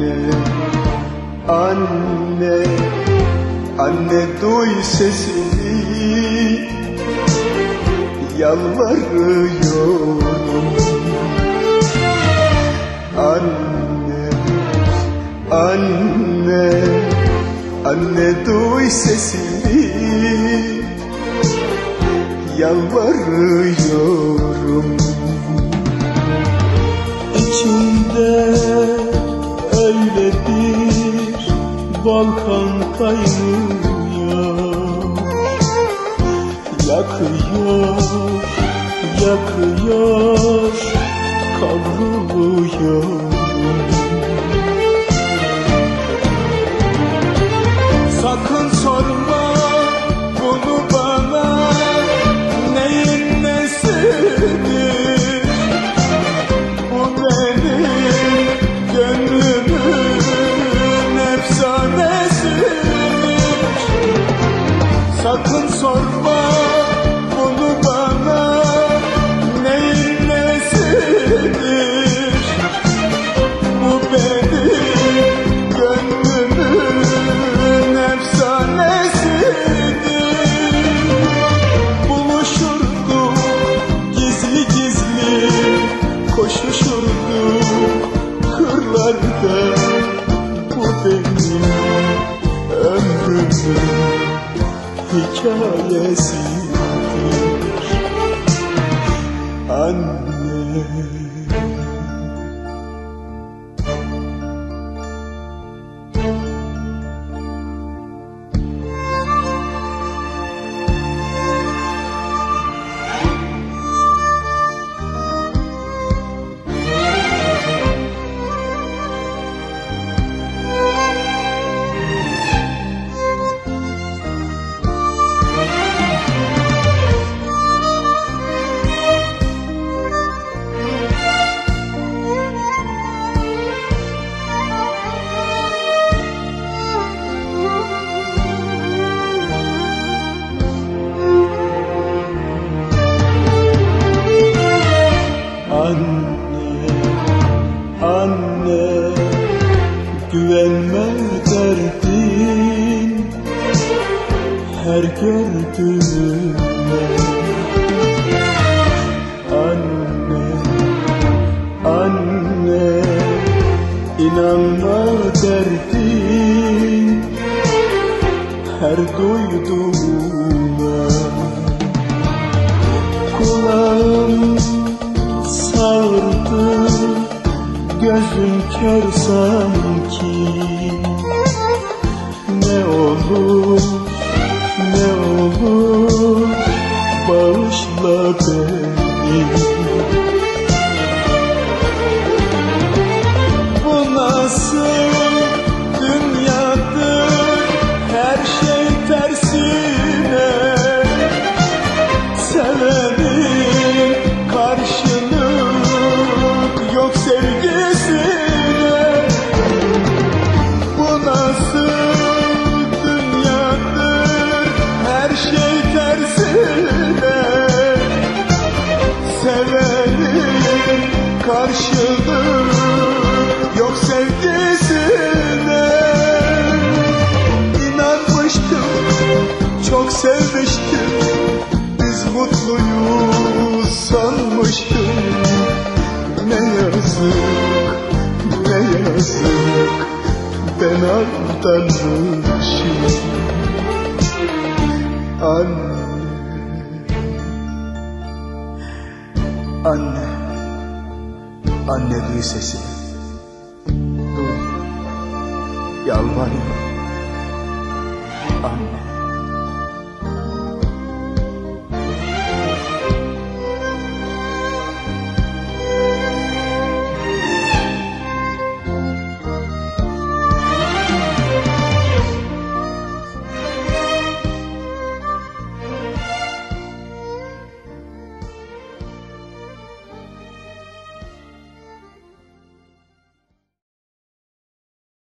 Anne, anne, anne duy sesini. Yalvarıyorum. Anne, anne, anne duy sesini. Yalvarıyorum. İçimde volkan kaynıyor. Yakıyor, yakıyor, kavruluyor. Sakın sorma Anne Anne, anne, güvenme derdin her gördüğüne. Anne, anne, inanma derdin her duyduğuna. Kulağım sardı Gözüm kör sanki. Ne olur, ne olur Bağışla beni şey tersine. Sevenin karşılık yok sevgisine. İnanmıştım çok sevmiştim. Biz mutluyuz sanmıştım. Ne yazık, ne yazık. Ben aldanmışım Anne. Anne. Anne duy sesimi Duy. Yalvarıyorum. Anne